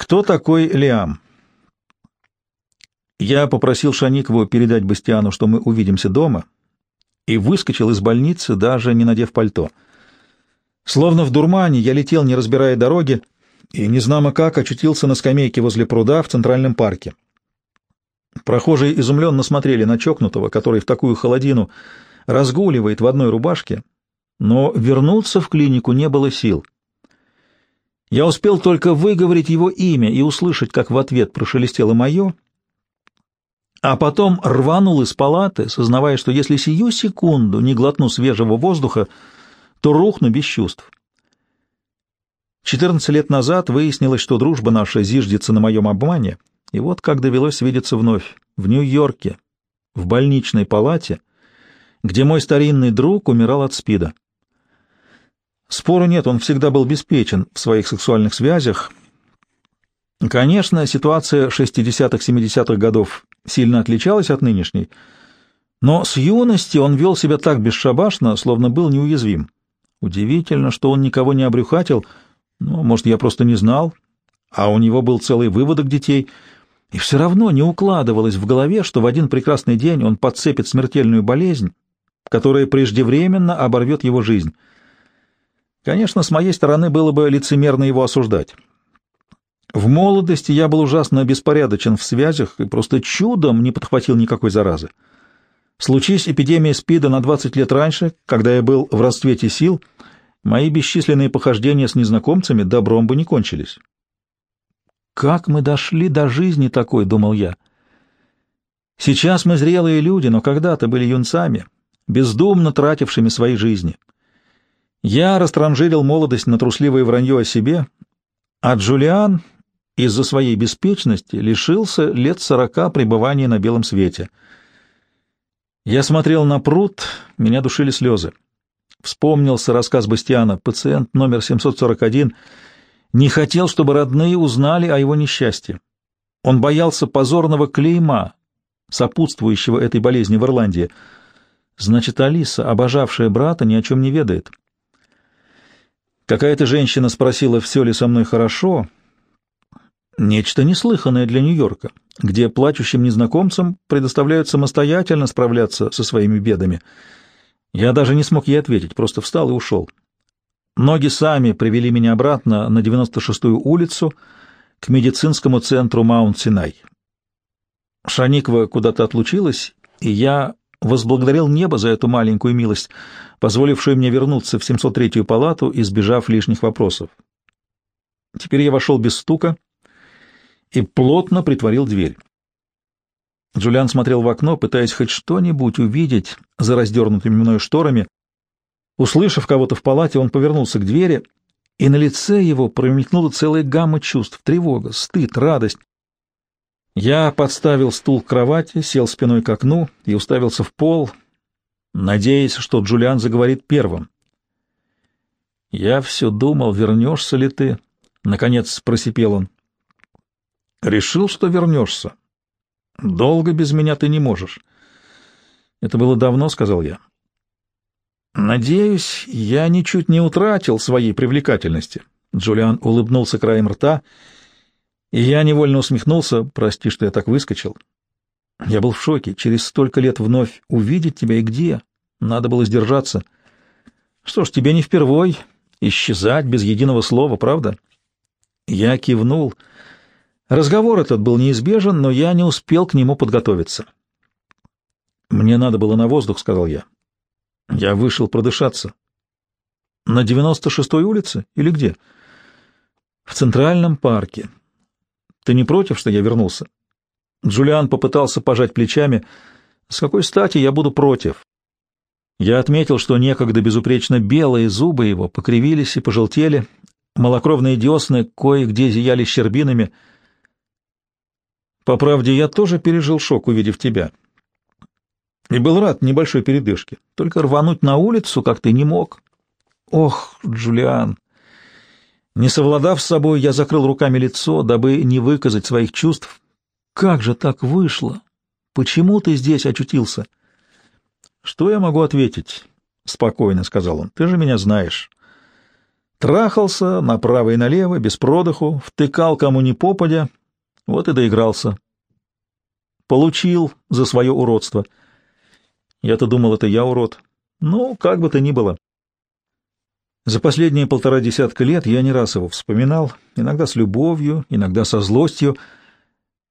Кто такой Лиам? Я попросил Шаникову передать Бастиану, что мы увидимся дома, и выскочил из больницы, даже не надев пальто. Словно в дурмане я летел, не разбирая дороги, и незнамо как очутился на скамейке возле пруда в Центральном парке. Прохожие изумленно смотрели на чокнутого, который в такую холодину разгуливает в одной рубашке, но вернуться в клинику не было сил. Я успел только выговорить его имя и услышать, как в ответ прошелестело мое — а потом рванул из палаты, сознавая, что если сию секунду не глотну свежего воздуха, то рухну без чувств. Четырнадцать лет назад выяснилось, что дружба наша зиждется на моем обмане, и вот как довелось свидеться вновь, в Нью-Йорке, в больничной палате, где мой старинный друг умирал от СПИДа. Спору нет, он всегда был беспечен в своих сексуальных связях. Конечно, ситуация 60-70-х годов сильно отличалась от нынешней, но с юности он вел себя так бесшабашно, словно был неуязвим. Удивительно, что он никого не обрюхатил, ну, может, я просто не знал, а у него был целый выводок детей, и все равно не укладывалось в голове, что в один прекрасный день он подцепит смертельную болезнь, которая преждевременно оборвет его жизнь. Конечно, с моей стороны было бы лицемерно его осуждать. В молодости я был ужасно беспорядочен в связях и просто чудом не подхватил никакой заразы. Случись эпидемия СПИДа на 20 лет раньше, когда я был в расцвете сил, мои бесчисленные похождения с незнакомцами добром бы не кончились. «Как мы дошли до жизни такой?» — думал я. «Сейчас мы зрелые люди, но когда-то были юнцами, бездумно тратившими свои жизни. Я растранжирил молодость на трусливое вранье о себе, а Джулиан из-за своей беспечности лишился лет сорока пребывания на белом свете. Я смотрел на пруд, меня душили слезы. Вспомнился рассказ Бастиана, пациент номер 741, не хотел, чтобы родные узнали о его несчастье. Он боялся позорного клейма, сопутствующего этой болезни в Ирландии. Значит, Алиса, обожавшая брата, ни о чем не ведает. Какая-то женщина спросила, все ли со мной хорошо, — Нечто неслыханное для Нью-Йорка, где плачущим незнакомцам предоставляют самостоятельно справляться со своими бедами. Я даже не смог ей ответить, просто встал и ушел. Ноги сами привели меня обратно на 96-ю улицу к медицинскому центру Маунт-Синай. Шаникова куда-то отлучилась, и я возблагодарил небо за эту маленькую милость, позволившую мне вернуться в 703-ю палату, избежав лишних вопросов. Теперь я вошел без стука — и плотно притворил дверь. Джулиан смотрел в окно, пытаясь хоть что-нибудь увидеть за раздернутыми мной шторами. Услышав кого-то в палате, он повернулся к двери, и на лице его промелькнула целая гамма чувств — тревога, стыд, радость. Я подставил стул к кровати, сел спиной к окну и уставился в пол, надеясь, что Джулиан заговорит первым. «Я все думал, вернешься ли ты?» — наконец просипел он. Решил, что вернешься. Долго без меня ты не можешь. Это было давно, — сказал я. Надеюсь, я ничуть не утратил своей привлекательности. Джулиан улыбнулся краем рта, и я невольно усмехнулся. Прости, что я так выскочил. Я был в шоке. Через столько лет вновь увидеть тебя и где? Надо было сдержаться. Что ж, тебе не впервой исчезать без единого слова, правда? Я кивнул — Разговор этот был неизбежен, но я не успел к нему подготовиться. «Мне надо было на воздух», — сказал я. Я вышел продышаться. «На девяносто шестой улице? Или где?» «В Центральном парке. Ты не против, что я вернулся?» Джулиан попытался пожать плечами. «С какой стати я буду против?» Я отметил, что некогда безупречно белые зубы его покривились и пожелтели, малокровные десны кое-где зияли щербинами — по правде, я тоже пережил шок, увидев тебя. И был рад небольшой передышке. Только рвануть на улицу, как ты, не мог. Ох, Джулиан! Не совладав с собой, я закрыл руками лицо, дабы не выказать своих чувств. Как же так вышло? Почему ты здесь очутился? Что я могу ответить? Спокойно, — сказал он. Ты же меня знаешь. Трахался направо и налево, без продыху, втыкал кому ни попадя, вот и доигрался. Получил за свое уродство. Я-то думал, это я урод. Ну, как бы то ни было. За последние полтора десятка лет я не раз его вспоминал, иногда с любовью, иногда со злостью,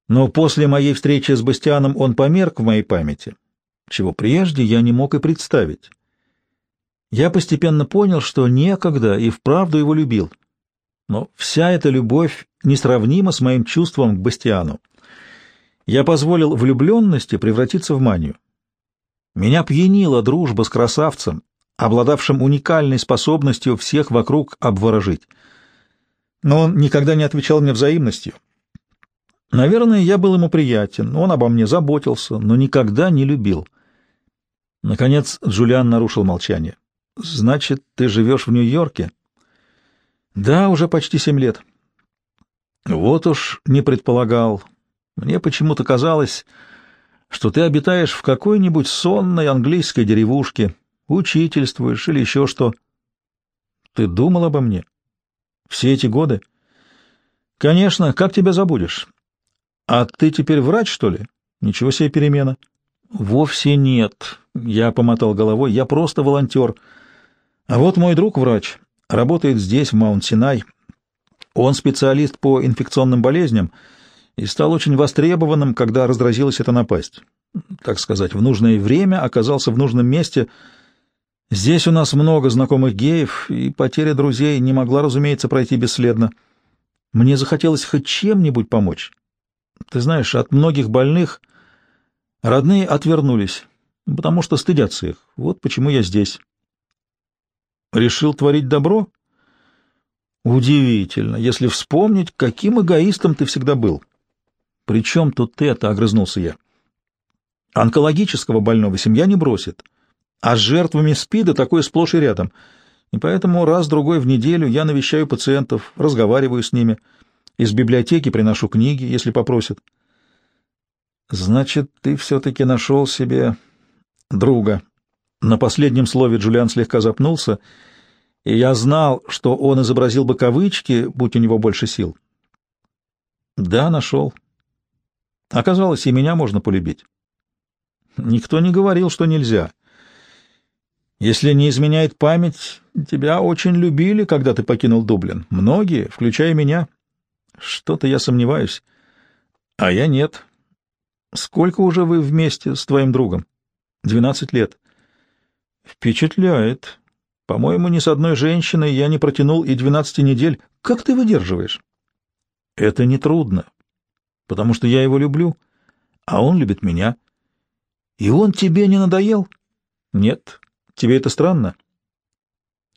но после моей встречи с Бастианом он померк в моей памяти, чего прежде я не мог и представить. Я постепенно понял, что некогда и вправду его любил. Но вся эта любовь несравнима с моим чувством к Бастиану. Я позволил влюбленности превратиться в манию. Меня пьянила дружба с красавцем, обладавшим уникальной способностью всех вокруг обворожить. Но он никогда не отвечал мне взаимностью. Наверное, я был ему приятен, он обо мне заботился, но никогда не любил. Наконец Джулиан нарушил молчание. Значит, ты живешь в Нью-Йорке? Да, уже почти семь лет. Вот уж не предполагал. Мне почему-то казалось, что ты обитаешь в какой-нибудь сонной английской деревушке, учительствуешь или еще что. Ты думал обо мне? Все эти годы? Конечно, как тебя забудешь? А ты теперь врач, что ли? Ничего себе перемена. Вовсе нет. Я помотал головой. Я просто волонтер. — а вот мой друг врач, работает здесь, в Маунт-Синай. Он специалист по инфекционным болезням и стал очень востребованным, когда разразилась эта напасть. Так сказать, в нужное время оказался в нужном месте. Здесь у нас много знакомых геев, и потеря друзей не могла, разумеется, пройти бесследно. Мне захотелось хоть чем-нибудь помочь. Ты знаешь, от многих больных родные отвернулись, потому что стыдятся их. Вот почему я здесь. Решил творить добро? Удивительно, если вспомнить, каким эгоистом ты всегда был. Причем тут это, — огрызнулся я. Онкологического больного семья не бросит, а с жертвами СПИДа такое сплошь и рядом. И поэтому раз-другой в неделю я навещаю пациентов, разговариваю с ними, из библиотеки приношу книги, если попросят. Значит, ты все-таки нашел себе друга, на последнем слове Джулиан слегка запнулся, и я знал, что он изобразил бы кавычки, будь у него больше сил. Да, нашел. Оказалось, и меня можно полюбить. Никто не говорил, что нельзя. Если не изменяет память, тебя очень любили, когда ты покинул Дублин. Многие, включая меня. Что-то я сомневаюсь. А я нет. Сколько уже вы вместе с твоим другом? Двенадцать лет. Впечатляет. По-моему, ни с одной женщиной я не протянул и двенадцати недель. Как ты выдерживаешь? Это не трудно, потому что я его люблю, а он любит меня. И он тебе не надоел? Нет. Тебе это странно?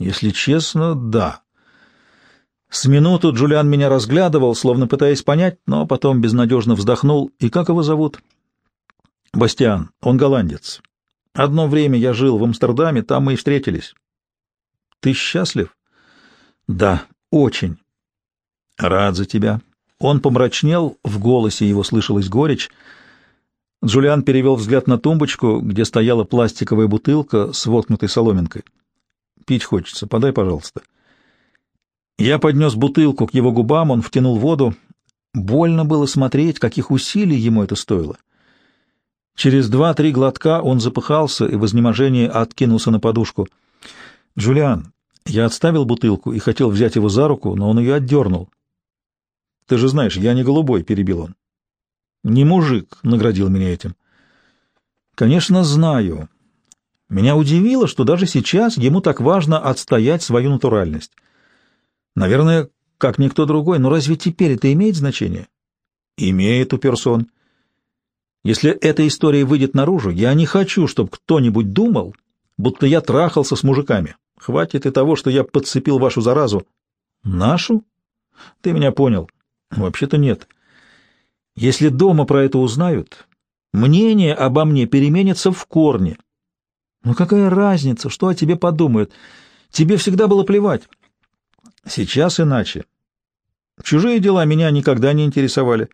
Если честно, да. С минуту Джулиан меня разглядывал, словно пытаясь понять, но потом безнадежно вздохнул. И как его зовут? Бастиан. Он голландец. Одно время я жил в Амстердаме, там мы и встретились. Ты счастлив? Да, очень. Рад за тебя. Он помрачнел, в голосе его слышалась горечь. Джулиан перевел взгляд на тумбочку, где стояла пластиковая бутылка с воткнутой соломинкой. Пить хочется, подай, пожалуйста. Я поднес бутылку к его губам, он втянул воду. Больно было смотреть, каких усилий ему это стоило. — Через два-три глотка он запыхался и в изнеможении откинулся на подушку. «Джулиан, я отставил бутылку и хотел взять его за руку, но он ее отдернул. Ты же знаешь, я не голубой», — перебил он. «Не мужик», — наградил меня этим. «Конечно, знаю. Меня удивило, что даже сейчас ему так важно отстоять свою натуральность. Наверное, как никто другой, но разве теперь это имеет значение?» «Имеет у персон». Если эта история выйдет наружу, я не хочу, чтобы кто-нибудь думал, будто я трахался с мужиками. Хватит и того, что я подцепил вашу заразу. Нашу? Ты меня понял. Вообще-то нет. Если дома про это узнают, мнение обо мне переменится в корне. Ну какая разница, что о тебе подумают? Тебе всегда было плевать. Сейчас иначе. Чужие дела меня никогда не интересовали.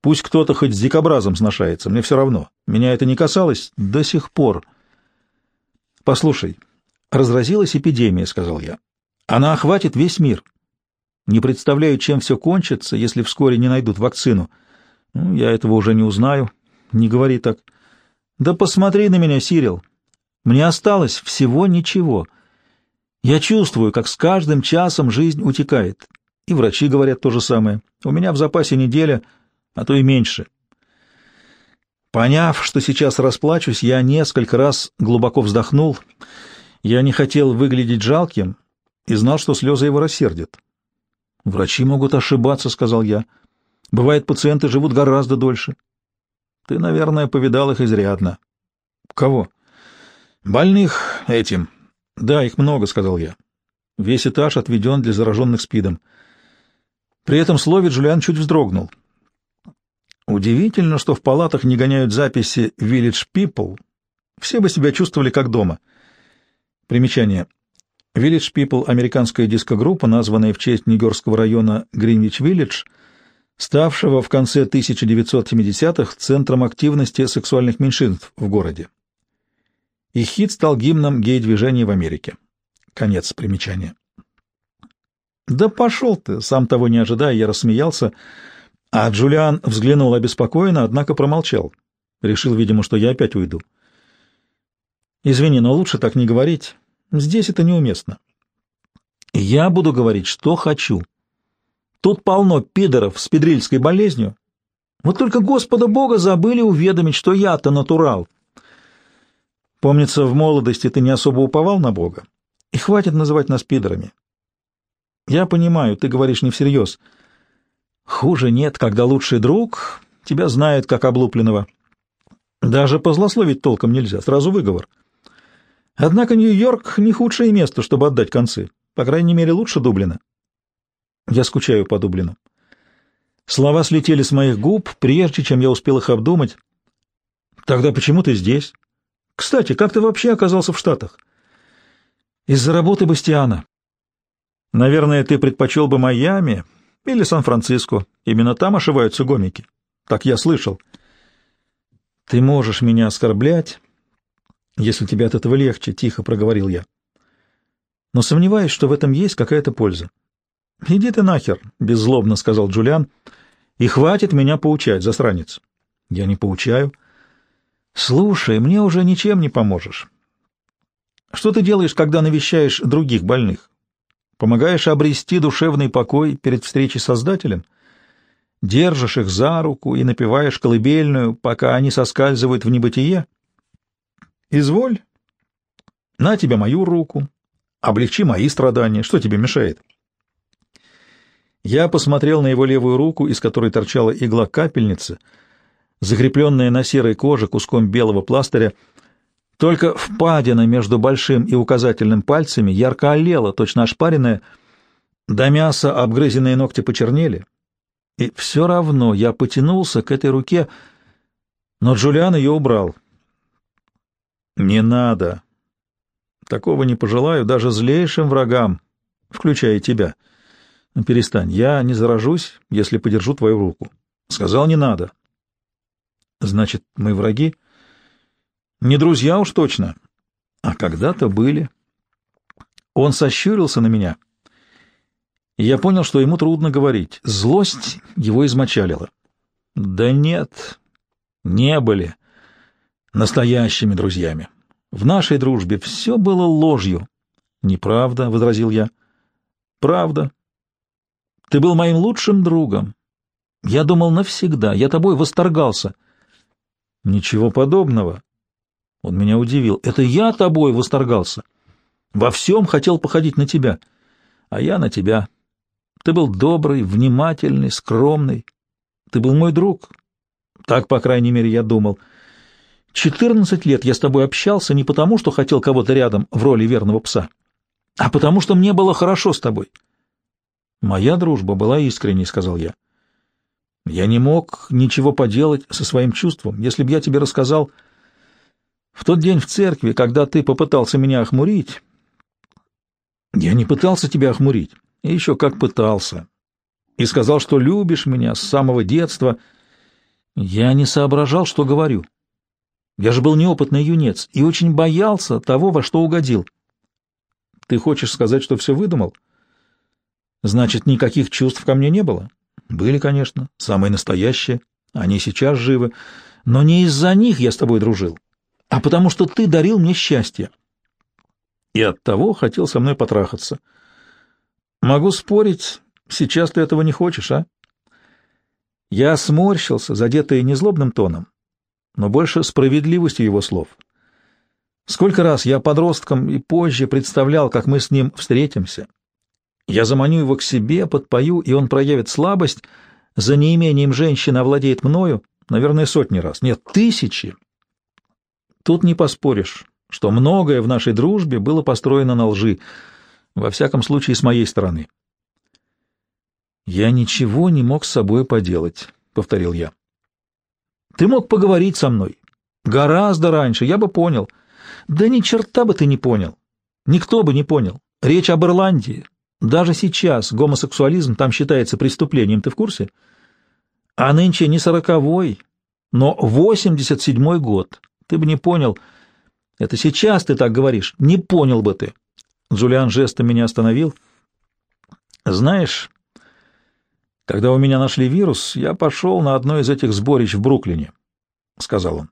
Пусть кто-то хоть с дикобразом сношается, мне все равно. Меня это не касалось до сих пор. Послушай, разразилась эпидемия, — сказал я. Она охватит весь мир. Не представляю, чем все кончится, если вскоре не найдут вакцину. Ну, я этого уже не узнаю. Не говори так. Да посмотри на меня, Сирил. Мне осталось всего ничего. Я чувствую, как с каждым часом жизнь утекает. И врачи говорят то же самое. У меня в запасе неделя, а то и меньше. Поняв, что сейчас расплачусь, я несколько раз глубоко вздохнул. Я не хотел выглядеть жалким и знал, что слезы его рассердят. «Врачи могут ошибаться», — сказал я. «Бывает, пациенты живут гораздо дольше». «Ты, наверное, повидал их изрядно». «Кого?» «Больных этим». «Да, их много», — сказал я. Весь этаж отведен для зараженных СПИДом. При этом слове Джулиан чуть вздрогнул. Удивительно, что в палатах не гоняют записи «Village People». Все бы себя чувствовали как дома. Примечание. Village People — американская дискогруппа, названная в честь нью-йоркского района Гринвич-Виллидж, ставшего в конце 1970-х центром активности сексуальных меньшинств в городе. И хит стал гимном гей-движения в Америке. Конец примечания. «Да пошел ты!» — сам того не ожидая, я рассмеялся, а Джулиан взглянул обеспокоенно, однако промолчал. Решил, видимо, что я опять уйду. «Извини, но лучше так не говорить. Здесь это неуместно. Я буду говорить, что хочу. Тут полно пидоров с педрильской болезнью. Вот только Господа Бога забыли уведомить, что я-то натурал. Помнится, в молодости ты не особо уповал на Бога. И хватит называть нас пидорами. Я понимаю, ты говоришь не всерьез. Хуже нет, когда лучший друг тебя знает как облупленного. Даже позлословить толком нельзя, сразу выговор. — Однако Нью-Йорк — не худшее место, чтобы отдать концы. По крайней мере, лучше Дублина. Я скучаю по Дублину. Слова слетели с моих губ, прежде чем я успел их обдумать. Тогда почему ты здесь? Кстати, как ты вообще оказался в Штатах? Из-за работы Бастиана. Наверное, ты предпочел бы Майами или Сан-Франциско. Именно там ошиваются гомики. Так я слышал. Ты можешь меня оскорблять, если тебе от этого легче, — тихо проговорил я. Но сомневаюсь, что в этом есть какая-то польза. — Иди ты нахер, — беззлобно сказал Джулиан, — и хватит меня поучать, засранец. — Я не поучаю. — Слушай, мне уже ничем не поможешь. Что ты делаешь, когда навещаешь других больных? Помогаешь обрести душевный покой перед встречей с Создателем? Держишь их за руку и напеваешь колыбельную, пока они соскальзывают в небытие? Изволь. На тебе мою руку. Облегчи мои страдания. Что тебе мешает? Я посмотрел на его левую руку, из которой торчала игла капельницы, закрепленная на серой коже куском белого пластыря. Только впадина между большим и указательным пальцами ярко олела, точно ошпаренная. До мяса обгрызенные ногти почернели. И все равно я потянулся к этой руке, но Джулиан ее убрал. Не надо. Такого не пожелаю даже злейшим врагам, включая тебя. Ну, перестань, я не заражусь, если подержу твою руку. Сказал, не надо. Значит, мы враги? Не друзья уж точно. А когда-то были. Он сощурился на меня, я понял, что ему трудно говорить. Злость его измочалила. Да нет, не были настоящими друзьями. В нашей дружбе все было ложью. Неправда, — возразил я. Правда. Ты был моим лучшим другом. Я думал навсегда, я тобой восторгался. Ничего подобного. Он меня удивил. Это я тобой восторгался. Во всем хотел походить на тебя, а я на тебя. Ты был добрый, внимательный, скромный. Ты был мой друг. Так, по крайней мере, я думал. — Четырнадцать лет я с тобой общался не потому, что хотел кого-то рядом в роли верного пса, а потому что мне было хорошо с тобой. Моя дружба была искренней, — сказал я. Я не мог ничего поделать со своим чувством. Если бы я тебе рассказал в тот день в церкви, когда ты попытался меня охмурить... Я не пытался тебя охмурить, и еще как пытался. И сказал, что любишь меня с самого детства. Я не соображал, что говорю. Я же был неопытный юнец и очень боялся того, во что угодил. Ты хочешь сказать, что все выдумал? Значит, никаких чувств ко мне не было? Были, конечно, самые настоящие. Они сейчас живы. Но не из-за них я с тобой дружил, а потому что ты дарил мне счастье. И оттого хотел со мной потрахаться. Могу спорить, сейчас ты этого не хочешь, а? Я сморщился, задетый незлобным тоном, но больше справедливостью его слов. Сколько раз я подростком и позже представлял, как мы с ним встретимся. Я заманю его к себе, подпою, и он проявит слабость, за неимением женщины овладеет мною, наверное, сотни раз, нет, тысячи. Тут не поспоришь, что многое в нашей дружбе было построено на лжи, во всяком случае, с моей стороны. «Я ничего не мог с собой поделать», — повторил я. «Ты мог поговорить со мной. Гораздо раньше, я бы понял». Да ни черта бы ты не понял. Никто бы не понял. Речь об Ирландии. Даже сейчас гомосексуализм там считается преступлением, ты в курсе? А нынче не сороковой, но восемьдесят седьмой год. Ты бы не понял. Это сейчас ты так говоришь. Не понял бы ты. Джулиан жестом меня остановил. Знаешь, когда у меня нашли вирус, я пошел на одно из этих сборищ в Бруклине, — сказал он.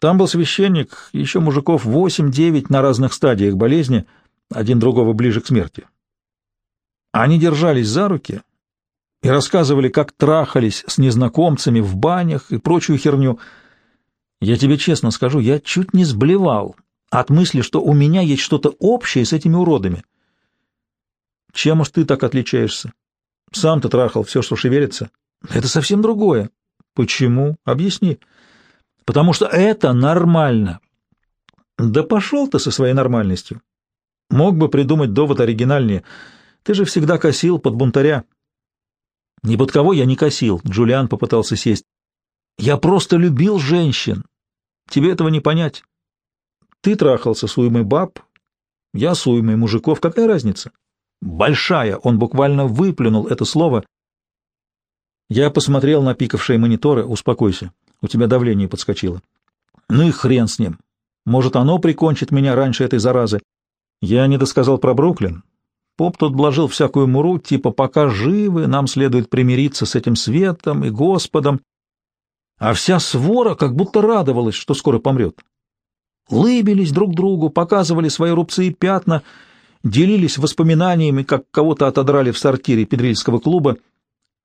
Там был священник, еще мужиков восемь-девять на разных стадиях болезни, один другого ближе к смерти. Они держались за руки и рассказывали, как трахались с незнакомцами в банях и прочую херню. Я тебе честно скажу, я чуть не сблевал от мысли, что у меня есть что-то общее с этими уродами. Чем уж ты так отличаешься? Сам ты трахал все, что шевелится. Это совсем другое. Почему? Объясни. — потому что это нормально. Да пошел ты со своей нормальностью. Мог бы придумать довод оригинальнее. Ты же всегда косил под бунтаря. Ни под кого я не косил, Джулиан попытался сесть. Я просто любил женщин. Тебе этого не понять. Ты трахался с уймой баб, я с уймой мужиков. Какая разница? Большая. Он буквально выплюнул это слово. Я посмотрел на пикавшие мониторы. Успокойся. У тебя давление подскочило. Ну и хрен с ним. Может, оно прикончит меня раньше этой заразы. Я не досказал про Бруклин. Поп тут блажил всякую муру, типа «пока живы, нам следует примириться с этим светом и Господом». А вся свора как будто радовалась, что скоро помрет. Лыбились друг другу, показывали свои рубцы и пятна, делились воспоминаниями, как кого-то отодрали в сортире педрильского клуба.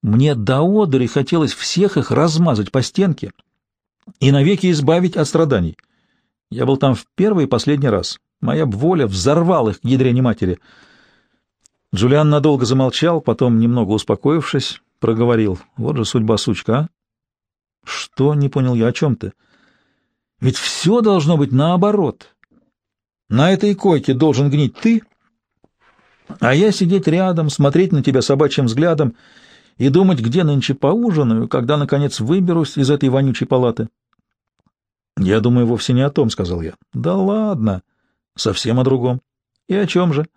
Мне до одури хотелось всех их размазать по стенке и навеки избавить от страданий. Я был там в первый и последний раз. Моя воля взорвала их к ядрене матери. Джулиан надолго замолчал, потом, немного успокоившись, проговорил. Вот же судьба сучка, а? Что? Не понял я, о чем ты? Ведь все должно быть наоборот. На этой койке должен гнить ты, а я сидеть рядом, смотреть на тебя собачьим взглядом и думать, где нынче поужинаю, когда, наконец, выберусь из этой вонючей палаты. — Я думаю вовсе не о том, — сказал я. — Да ладно, совсем о другом. — И о чем же?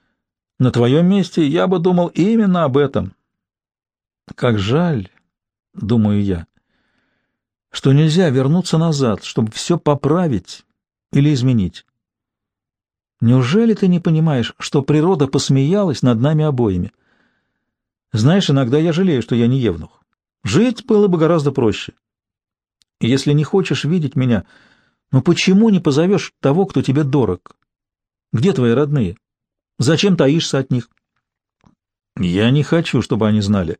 — На твоем месте я бы думал именно об этом. — Как жаль, — думаю я, — что нельзя вернуться назад, чтобы все поправить или изменить. Неужели ты не понимаешь, что природа посмеялась над нами обоими? — знаешь, иногда я жалею, что я не евнух. Жить было бы гораздо проще. Если не хочешь видеть меня, ну почему не позовешь того, кто тебе дорог? Где твои родные? Зачем таишься от них? Я не хочу, чтобы они знали.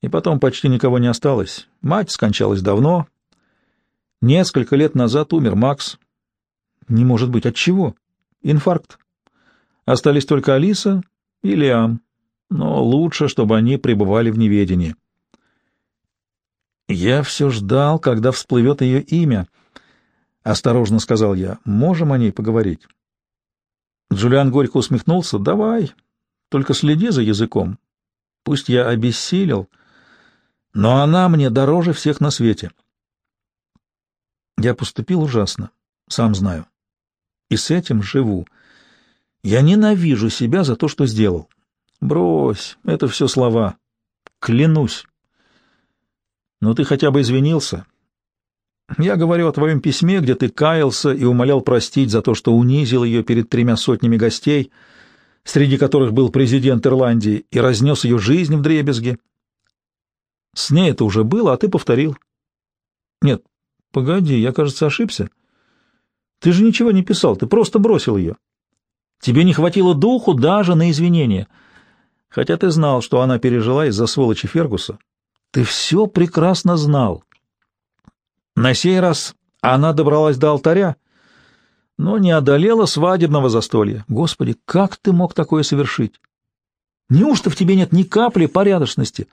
И потом почти никого не осталось. Мать скончалась давно. Несколько лет назад умер Макс. Не может быть. От чего? Инфаркт. Остались только Алиса и Лиам но лучше, чтобы они пребывали в неведении. «Я все ждал, когда всплывет ее имя», — осторожно сказал я. «Можем о ней поговорить?» Джулиан горько усмехнулся. «Давай, только следи за языком. Пусть я обессилел, но она мне дороже всех на свете». Я поступил ужасно, сам знаю. И с этим живу. Я ненавижу себя за то, что сделал. Брось, это все слова. Клянусь. Но ты хотя бы извинился. Я говорю о твоем письме, где ты каялся и умолял простить за то, что унизил ее перед тремя сотнями гостей, среди которых был президент Ирландии, и разнес ее жизнь в дребезге. С ней это уже было, а ты повторил. Нет, погоди, я, кажется, ошибся. Ты же ничего не писал, ты просто бросил ее. Тебе не хватило духу даже на извинения. Хотя ты знал, что она пережила из-за сволочи Фергуса. Ты все прекрасно знал. На сей раз она добралась до алтаря, но не одолела свадебного застолья. Господи, как ты мог такое совершить? Неужто в тебе нет ни капли порядочности?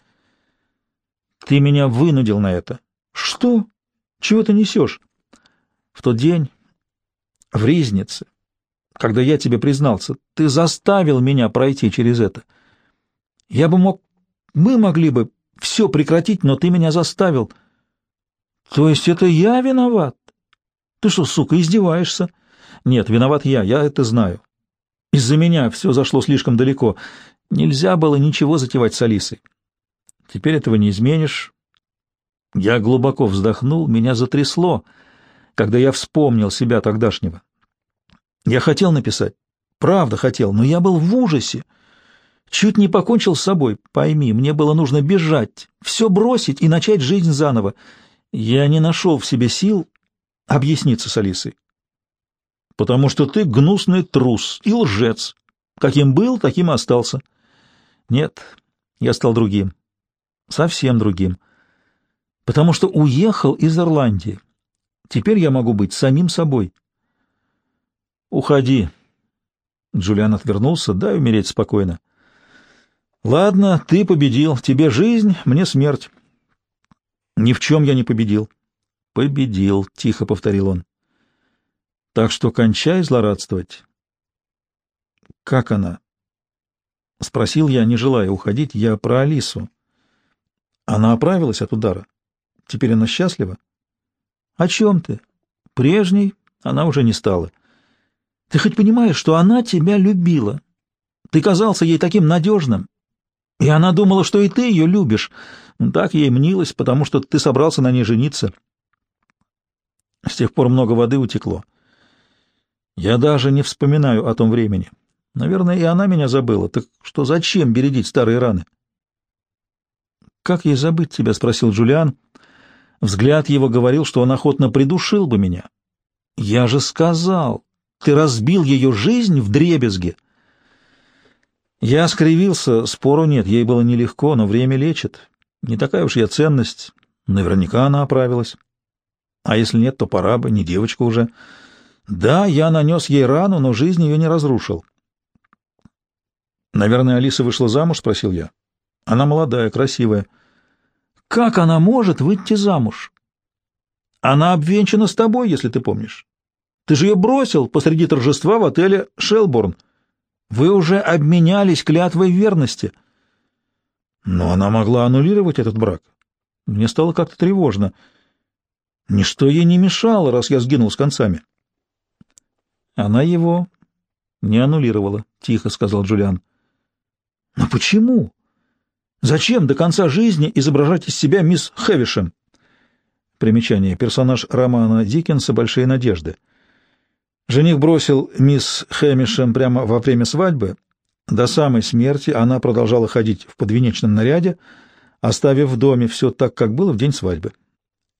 Ты меня вынудил на это. Что? Чего ты несешь? В тот день, в Ризнице, когда я тебе признался, ты заставил меня пройти через это. Я бы мог... Мы могли бы все прекратить, но ты меня заставил. То есть это я виноват? Ты что, сука, издеваешься? Нет, виноват я, я это знаю. Из-за меня все зашло слишком далеко. Нельзя было ничего затевать с Алисой. Теперь этого не изменишь. Я глубоко вздохнул, меня затрясло, когда я вспомнил себя тогдашнего. Я хотел написать, правда хотел, но я был в ужасе. Чуть не покончил с собой. Пойми, мне было нужно бежать, все бросить и начать жизнь заново. Я не нашел в себе сил объясниться с Алисой. Потому что ты гнусный трус и лжец. Каким был, таким и остался. Нет, я стал другим. Совсем другим. Потому что уехал из Ирландии. Теперь я могу быть самим собой. Уходи. Джулиан отвернулся. Дай умереть спокойно. Ладно, ты победил. Тебе жизнь, мне смерть. Ни в чем я не победил. Победил, тихо повторил он. Так что кончай злорадствовать. Как она? Спросил я, не желая уходить, я про Алису. Она оправилась от удара. Теперь она счастлива? О чем ты? Прежней она уже не стала. Ты хоть понимаешь, что она тебя любила? Ты казался ей таким надежным. И она думала, что и ты ее любишь. Так ей мнилось, потому что ты собрался на ней жениться. С тех пор много воды утекло. Я даже не вспоминаю о том времени. Наверное, и она меня забыла. Так что зачем бередить старые раны? «Как ей забыть тебя?» — спросил Джулиан. Взгляд его говорил, что он охотно придушил бы меня. «Я же сказал, ты разбил ее жизнь в дребезге». Я скривился, спору нет, ей было нелегко, но время лечит. Не такая уж я ценность. Наверняка она оправилась. А если нет, то пора бы, не девочка уже. Да, я нанес ей рану, но жизнь ее не разрушил. Наверное, Алиса вышла замуж, спросил я. Она молодая, красивая. Как она может выйти замуж? Она обвенчана с тобой, если ты помнишь. Ты же ее бросил посреди торжества в отеле «Шелборн». Вы уже обменялись клятвой верности. Но она могла аннулировать этот брак. Мне стало как-то тревожно. Ничто ей не мешало, раз я сгинул с концами. Она его не аннулировала, — тихо сказал Джулиан. Но почему? Зачем до конца жизни изображать из себя мисс Хэвишем? Примечание. Персонаж романа Диккенса «Большие надежды». Жених бросил мисс Хэмишем прямо во время свадьбы. До самой смерти она продолжала ходить в подвенечном наряде, оставив в доме все так, как было в день свадьбы.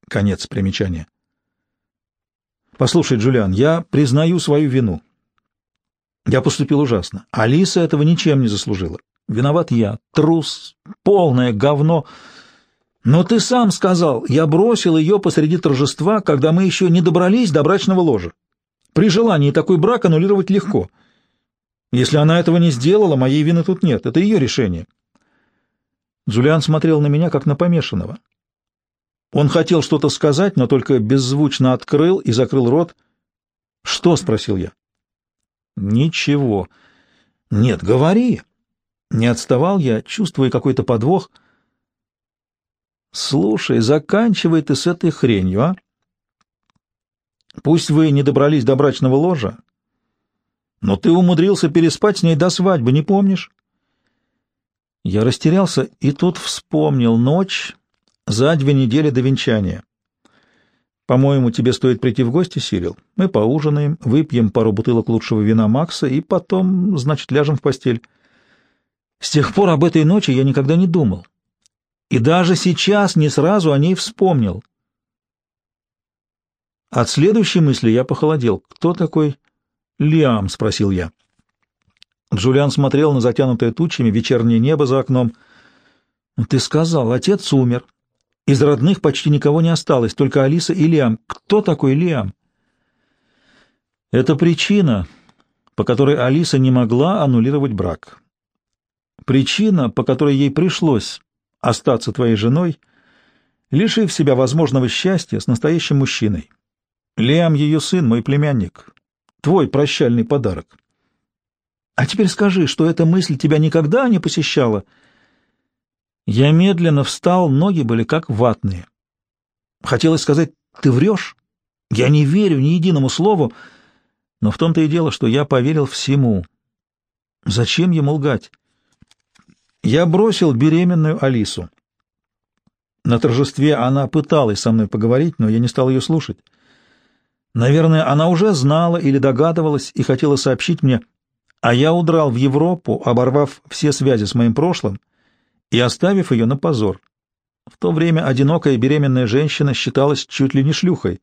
Конец примечания. «Послушай, Джулиан, я признаю свою вину. Я поступил ужасно. Алиса этого ничем не заслужила. Виноват я, трус, полное говно. Но ты сам сказал, я бросил ее посреди торжества, когда мы еще не добрались до брачного ложа. При желании такой брак аннулировать легко. Если она этого не сделала, моей вины тут нет. Это ее решение. Джулиан смотрел на меня, как на помешанного. Он хотел что-то сказать, но только беззвучно открыл и закрыл рот. «Что?» — спросил я. «Ничего». «Нет, говори». Не отставал я, чувствуя какой-то подвох. «Слушай, заканчивай ты с этой хренью, а? Пусть вы не добрались до брачного ложа, но ты умудрился переспать с ней до свадьбы, не помнишь?» Я растерялся и тут вспомнил ночь за две недели до венчания. По-моему, тебе стоит прийти в гости, Сирил. Мы поужинаем, выпьем пару бутылок лучшего вина Макса и потом, значит, ляжем в постель. С тех пор об этой ночи я никогда не думал. И даже сейчас не сразу о ней вспомнил. От следующей мысли я похолодел. «Кто такой Лиам?» — спросил я. Джулиан смотрел на затянутое тучами вечернее небо за окном. «Ты сказал, отец умер. Из родных почти никого не осталось, только Алиса и Лиам. Кто такой Лиам? Это причина, по которой Алиса не могла аннулировать брак. Причина, по которой ей пришлось остаться твоей женой, лишив себя возможного счастья с настоящим мужчиной. Лиам — ее сын, мой племянник. Твой прощальный подарок. А теперь скажи, что эта мысль тебя никогда не посещала — я медленно встал, ноги были как ватные. Хотелось сказать «ты врешь». Я не верю ни единому слову, но в том-то и дело, что я поверил всему. Зачем ему лгать? Я бросил беременную Алису. На торжестве она пыталась со мной поговорить, но я не стал ее слушать. Наверное, она уже знала или догадывалась и хотела сообщить мне, а я удрал в Европу, оборвав все связи с моим прошлым, и оставив ее на позор. В то время одинокая беременная женщина считалась чуть ли не шлюхой.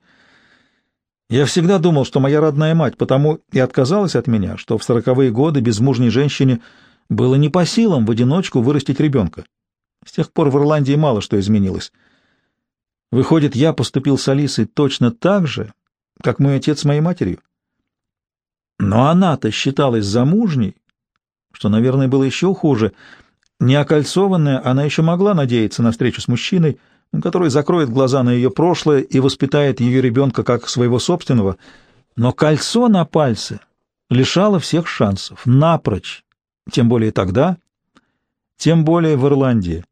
Я всегда думал, что моя родная мать потому и отказалась от меня, что в сороковые годы безмужней женщине было не по силам в одиночку вырастить ребенка. С тех пор в Ирландии мало что изменилось. Выходит, я поступил с Алисой точно так же, как мой отец с моей матерью. Но она-то считалась замужней, что, наверное, было еще хуже — Неокольцованная, она еще могла надеяться на встречу с мужчиной, который закроет глаза на ее прошлое и воспитает ее ребенка как своего собственного, но кольцо на пальце лишало всех шансов, напрочь, тем более тогда, тем более в Ирландии.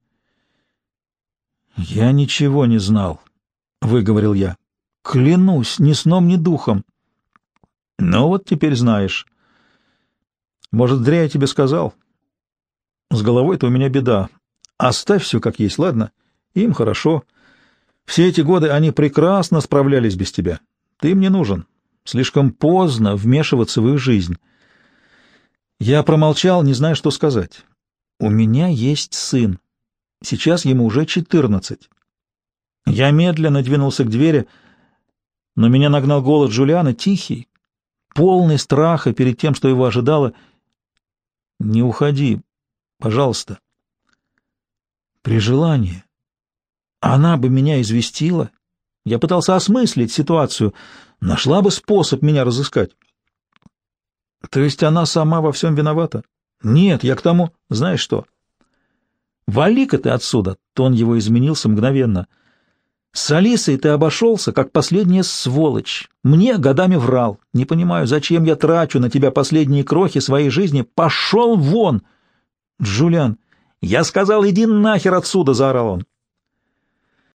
«Я ничего не знал», — выговорил я. «Клянусь, ни сном, ни духом». «Ну вот теперь знаешь. Может, зря я тебе сказал». С головой-то у меня беда. Оставь все как есть, ладно? Им хорошо. Все эти годы они прекрасно справлялись без тебя. Ты им не нужен. Слишком поздно вмешиваться в их жизнь. Я промолчал, не зная, что сказать. У меня есть сын. Сейчас ему уже четырнадцать. Я медленно двинулся к двери, но меня нагнал голос Джулиана, тихий, полный страха перед тем, что его ожидало. «Не уходи, Пожалуйста. При желании. Она бы меня известила. Я пытался осмыслить ситуацию. Нашла бы способ меня разыскать. То есть она сама во всем виновата? Нет, я к тому... Знаешь что? Вали-ка ты отсюда! Тон его изменился мгновенно. С Алисой ты обошелся, как последняя сволочь. Мне годами врал. Не понимаю, зачем я трачу на тебя последние крохи своей жизни. Пошел вон! — Джулиан, я сказал, иди нахер отсюда, заорал он.